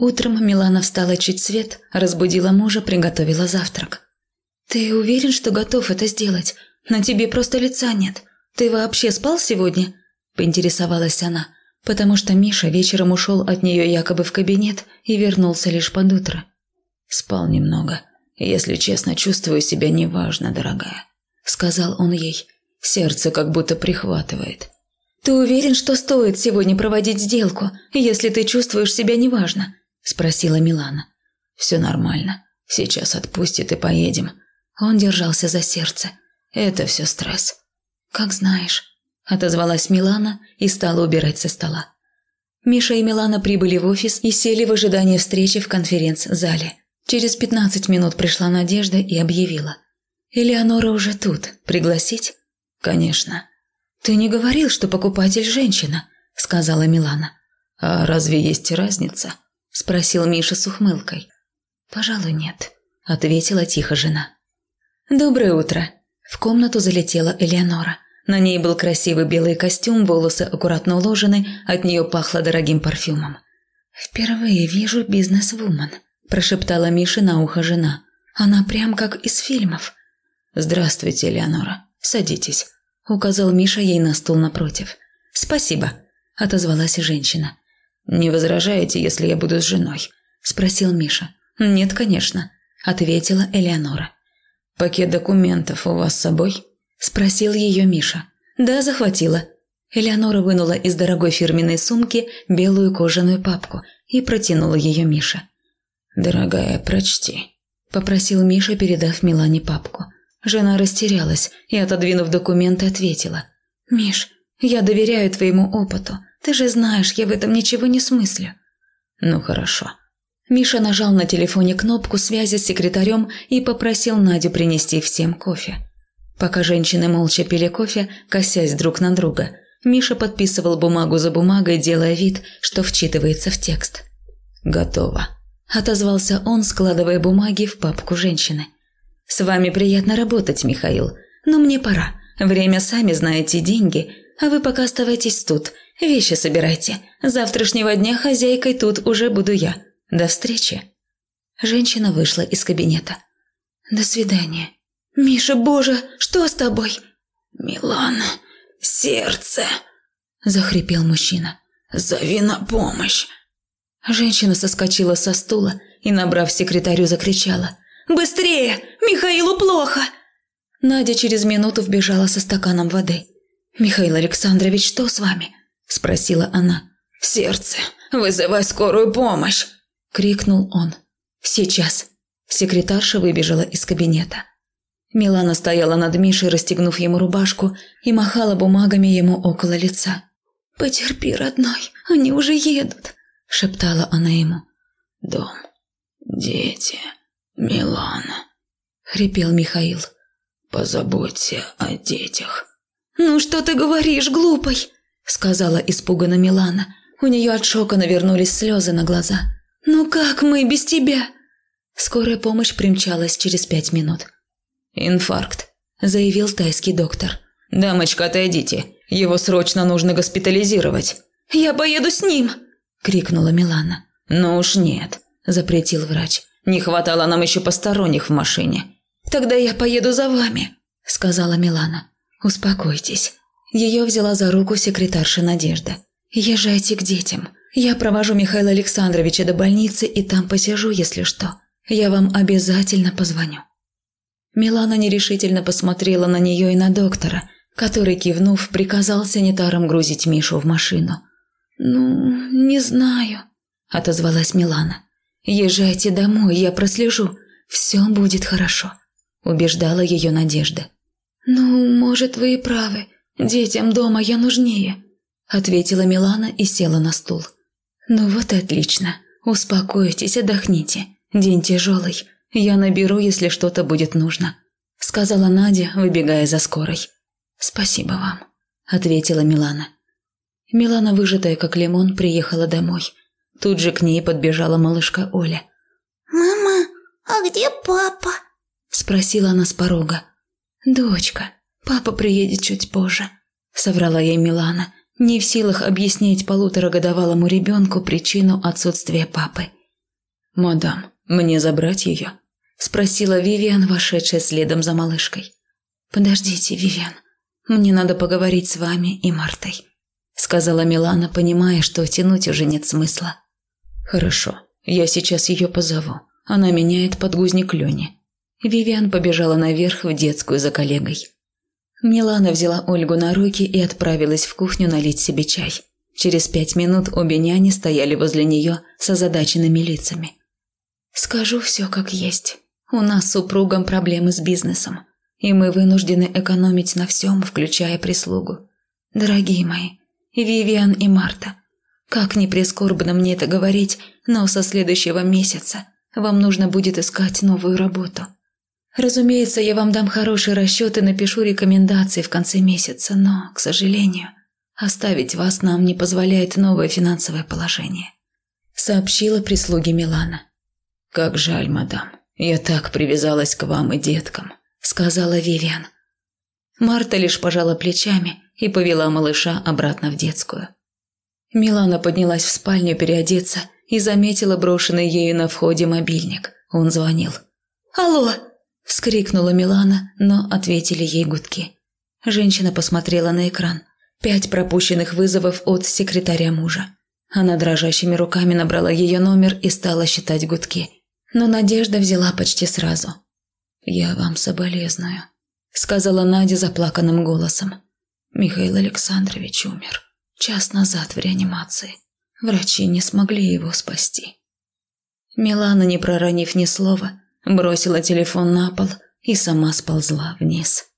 Утром Милана встала чуть свет, разбудила мужа, приготовила завтрак. «Ты уверен, что готов это сделать? На тебе просто лица нет. Ты вообще спал сегодня?» – поинтересовалась она, потому что Миша вечером ушел от нее якобы в кабинет и вернулся лишь под утро. «Спал немного. Если честно, чувствую себя неважно, дорогая», – сказал он ей. «Сердце как будто прихватывает». «Ты уверен, что стоит сегодня проводить сделку, если ты чувствуешь себя неважно?» – спросила Милана. «Все нормально. Сейчас отпустит и поедем. Он держался за сердце. Это все стресс. Как знаешь, отозвалась Милана и стала убирать со стола. Миша и Милана прибыли в офис и сели в ожидании встречи в конференц-зале. Через пятнадцать минут пришла Надежда и объявила. «Элеонора уже тут. Пригласить?» «Конечно». «Ты не говорил, что покупатель женщина», – сказала Милана. «А разве есть разница?» – спросил Миша с ухмылкой. «Пожалуй, нет», – ответила тихо жена. «Доброе утро!» В комнату залетела Элеонора. На ней был красивый белый костюм, волосы аккуратно уложены, от нее пахло дорогим парфюмом. «Впервые вижу бизнес-вумен», – прошептала Миша на ухо жена. «Она прям как из фильмов». «Здравствуйте, Элеонора. Садитесь», – указал Миша ей на стул напротив. «Спасибо», – отозвалась женщина. «Не возражаете, если я буду с женой?» – спросил Миша. «Нет, конечно», – ответила Элеонора. «Пакет документов у вас с собой?» – спросил ее Миша. «Да, захватила». Элеонора вынула из дорогой фирменной сумки белую кожаную папку и протянула ее Мише. «Дорогая, прочти», – попросил Миша, передав Милане папку. Жена растерялась и, отодвинув документы, ответила. «Миш, я доверяю твоему опыту. Ты же знаешь, я в этом ничего не смыслю». «Ну хорошо. Миша нажал на телефоне кнопку связи с секретарем и попросил Надю принести всем кофе. Пока женщины молча пили кофе, косясь друг на друга, Миша подписывал бумагу за бумагой, делая вид, что вчитывается в текст. «Готово», – отозвался он, складывая бумаги в папку женщины. «С вами приятно работать, Михаил, но мне пора. Время, сами знаете, деньги, а вы пока оставайтесь тут, вещи собирайте. С завтрашнего дня хозяйкой тут уже буду я». До встречи. Женщина вышла из кабинета. До свидания. Миша, боже, что с тобой? Милана, сердце. Захрипел мужчина. Зови на помощь. Женщина соскочила со стула и, набрав секретарю, закричала. «Быстрее! Михаилу плохо!» Надя через минуту вбежала со стаканом воды. «Михаил Александрович, что с вами?» – спросила она. «Сердце! Вызывай скорую помощь!» – крикнул он. «Сейчас!» Секретарша выбежала из кабинета. Милана стояла над Мишей, расстегнув ему рубашку, и махала бумагами ему около лица. «Потерпи, родной, они уже едут», – шептала она ему. «Дом, дети, Милана», – хрипел Михаил. «Позаботься о детях». «Ну что ты говоришь, глупый?» – сказала испуганно Милана. У нее от шока навернулись слезы на глаза. «Ну как мы без тебя?» Скорая помощь примчалась через пять минут. «Инфаркт», – заявил тайский доктор. «Дамочка, отойдите. Его срочно нужно госпитализировать». «Я поеду с ним!» – крикнула Милана. «Ну уж нет», – запретил врач. «Не хватало нам еще посторонних в машине». «Тогда я поеду за вами», – сказала Милана. «Успокойтесь». Ее взяла за руку секретарша Надежда. «Езжайте к детям. Я провожу Михаила Александровича до больницы и там посижу, если что. Я вам обязательно позвоню». Милана нерешительно посмотрела на нее и на доктора, который, кивнув, приказал санитарам грузить Мишу в машину. «Ну, не знаю», – отозвалась Милана. «Езжайте домой, я прослежу. Все будет хорошо», – убеждала ее Надежда. «Ну, может, вы и правы. Детям дома я нужнее», – ответила Милана и села на стул. «Ну вот и отлично. Успокойтесь, отдохните. День тяжелый. Я наберу, если что-то будет нужно», – сказала Надя, выбегая за скорой. «Спасибо вам», – ответила Милана. Милана, выжатая как лимон, приехала домой. Тут же к ней подбежала малышка Оля. «Мама, а где папа?» – спросила она с порога. «Дочка, папа приедет чуть позже», – соврала ей Милана – не в силах объяснить полуторагодовалому ребенку причину отсутствия папы. «Мадам, мне забрать ее?» – спросила Вивиан, вошедшая следом за малышкой. «Подождите, Вивиан, мне надо поговорить с вами и Мартой», – сказала Милана, понимая, что тянуть уже нет смысла. «Хорошо, я сейчас ее позову. Она меняет подгузник Лене». Вивиан побежала наверх в детскую за коллегой. Милана взяла Ольгу на руки и отправилась в кухню налить себе чай. Через пять минут обе няни стояли возле нее с озадаченными лицами. «Скажу все как есть. У нас с супругом проблемы с бизнесом, и мы вынуждены экономить на всем, включая прислугу. Дорогие мои, Вивиан и Марта, как ни прискорбно мне это говорить, но со следующего месяца вам нужно будет искать новую работу. Разумеется, я вам дам хороший расчет и напишу рекомендации в конце месяца, но, к сожалению, оставить вас нам не позволяет новое финансовое положение», – сообщила прислуге Милана. «Как жаль, мадам. Я так привязалась к вам и деткам», – сказала Вивиан. Марта лишь пожала плечами и повела малыша обратно в детскую. Милана поднялась в спальню переодеться и заметила брошенный ею на входе мобильник. Он звонил. «Алло!» – вскрикнула Милана, но ответили ей гудки. Женщина посмотрела на экран. Пять пропущенных вызовов от секретаря мужа. Она дрожащими руками набрала ее номер и стала считать гудки. Но Надежда взяла почти сразу. «Я вам соболезную», – сказала Надя заплаканным голосом. «Михаил Александрович умер. Час назад в реанимации. Врачи не смогли его спасти». Милана, не проронив ни слова, бросила телефон на пол и сама сползла вниз.